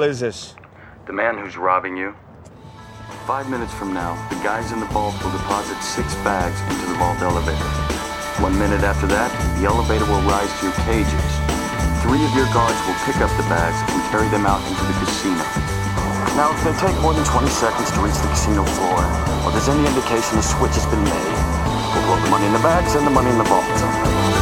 Hell is this? The man who's robbing you. Five minutes from now, the guys in the vault will deposit six bags into the vault elevator. One minute after that, the elevator will rise to your cages. Three of your guards will pick up the bags and carry them out into the casino. Now, if they take more than 20 seconds to reach the casino floor, or there's any indication a switch has been made, we'll put the money in the bags and the money in the vault.